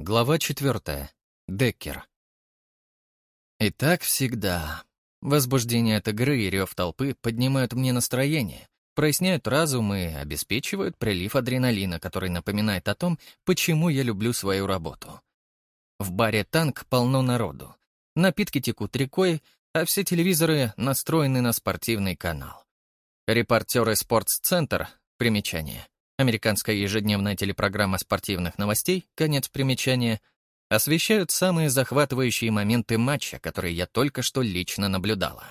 Глава четвертая. Деккер. И так всегда. Возбуждение от игры и рев толпы поднимают мне настроение, проясняют разум и обеспечивают прилив адреналина, который напоминает о том, почему я люблю свою работу. В баре «Танк» полно народу. Напитки текут рекой, а все телевизоры настроены на спортивный канал. Репортеры «Спортсцентр» — примечание — Американская ежедневная телепрограмма спортивных новостей, конец примечания, освещают самые захватывающие моменты матча, которые я только что лично наблюдала.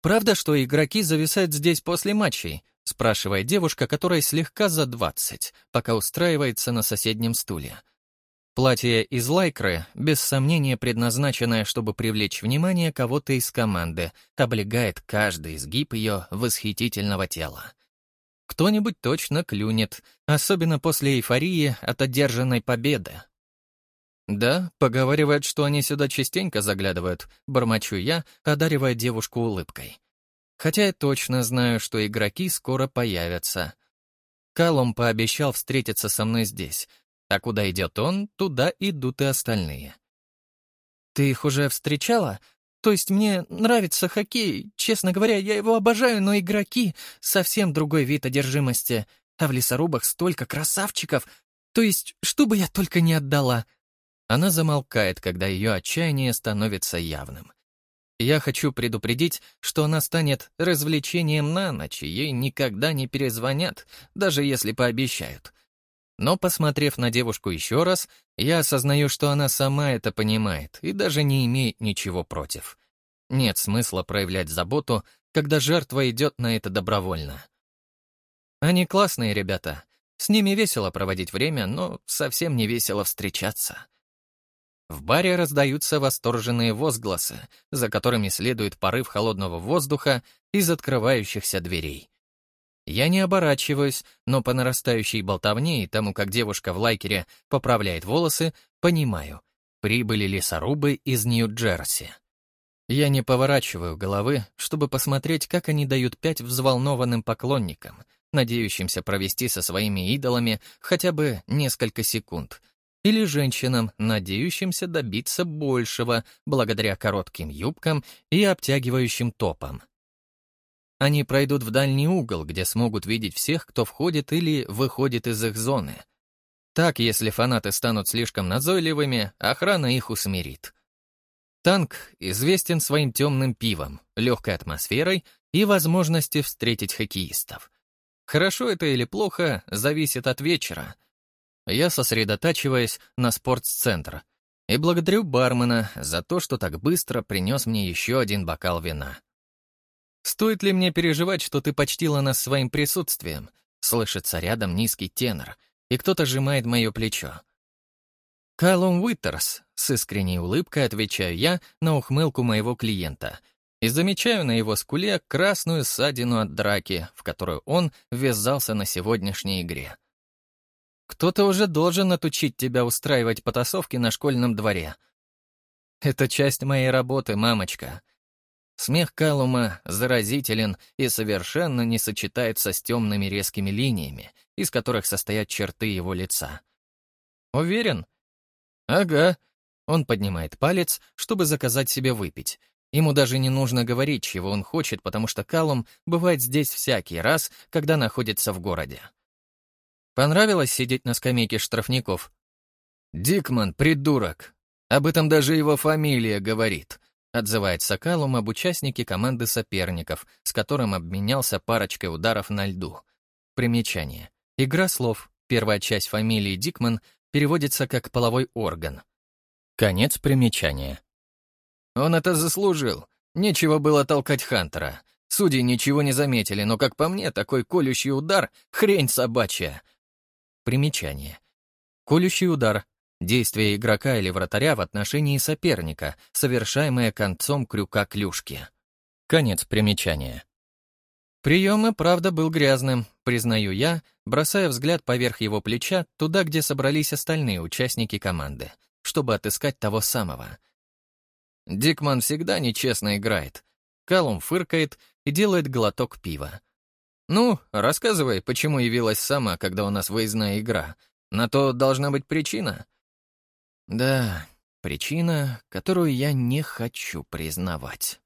«Правда, что игроки зависают здесь после матчей?» — спрашивает девушка, которая слегка за 20, пока устраивается на соседнем стуле. Платье из лайкры, без сомнения предназначенное, чтобы привлечь внимание кого-то из команды, облегает каждый изгиб ее восхитительного тела кто-нибудь точно клюнет, особенно после эйфории от одержанной победы. «Да, поговаривают, что они сюда частенько заглядывают», — бормочу я, одаривая девушку улыбкой. Хотя я точно знаю, что игроки скоро появятся. Калум пообещал встретиться со мной здесь, а куда идет он, туда идут и остальные. «Ты их уже встречала?» То есть мне нравится хоккей. Честно говоря, я его обожаю, но игроки — совсем другой вид одержимости. А в лесорубах столько красавчиков. То есть, что бы я только не отдала. Она замолкает, когда ее отчаяние становится явным. Я хочу предупредить, что она станет развлечением на ночь, ей никогда не перезвонят, даже если пообещают. Но, посмотрев на девушку еще раз, я осознаю, что она сама это понимает и даже не имеет ничего против. Нет смысла проявлять заботу, когда жертва идет на это добровольно. Они классные ребята. С ними весело проводить время, но совсем не весело встречаться. В баре раздаются восторженные возгласы, за которыми следует порыв холодного воздуха из открывающихся дверей. Я не оборачиваюсь, но по нарастающей болтовне и тому, как девушка в лайкере поправляет волосы, понимаю, прибыли лесорубы из Нью-Джерси. Я не поворачиваю головы, чтобы посмотреть, как они дают пять взволнованным поклонникам, надеющимся провести со своими идолами хотя бы несколько секунд, или женщинам, надеющимся добиться большего благодаря коротким юбкам и обтягивающим топам. Они пройдут в дальний угол, где смогут видеть всех, кто входит или выходит из их зоны. Так, если фанаты станут слишком назойливыми, охрана их усмирит. Танк известен своим темным пивом, легкой атмосферой и возможностью встретить хоккеистов. Хорошо это или плохо, зависит от вечера. Я сосредотачиваюсь на спортцентр и благодарю бармена за то, что так быстро принес мне еще один бокал вина. «Стоит ли мне переживать, что ты почтила нас своим присутствием?» Слышится рядом низкий тенор, и кто-то сжимает мое плечо. «Калум Уиттерс», — с искренней улыбкой отвечаю я на ухмылку моего клиента и замечаю на его скуле красную ссадину от драки, в которую он ввязался на сегодняшней игре. «Кто-то уже должен отучить тебя устраивать потасовки на школьном дворе», «Это часть моей работы, мамочка. Смех Калума заразителен и совершенно не сочетается с темными резкими линиями, из которых состоят черты его лица. «Уверен?» «Ага». Он поднимает палец, чтобы заказать себе выпить. Ему даже не нужно говорить, чего он хочет, потому что Калум бывает здесь всякий раз, когда находится в городе. Понравилось сидеть на скамейке штрафников? «Дикман, придурок. Об этом даже его фамилия говорит», Отзывается Калум об участнике команды соперников, с которым обменялся парочкой ударов на льду. Примечание. Игра слов. Первая часть фамилии Дикман переводится как «половой орган». Конец примечания. Он это заслужил. Нечего было толкать Хантера. Судьи ничего не заметили, но, как по мне, такой колющий удар — хрень собачья. Примечание. Колющий удар Действие игрока или вратаря в отношении соперника, совершаемое концом крюка клюшки. Конец примечания. Прием и правда был грязным, признаю я, бросая взгляд поверх его плеча туда, где собрались остальные участники команды, чтобы отыскать того самого. Дикман всегда нечестно играет. Калум фыркает и делает глоток пива. «Ну, рассказывай, почему явилась сама, когда у нас выездная игра. На то должна быть причина. Да, причина, которую я не хочу признавать.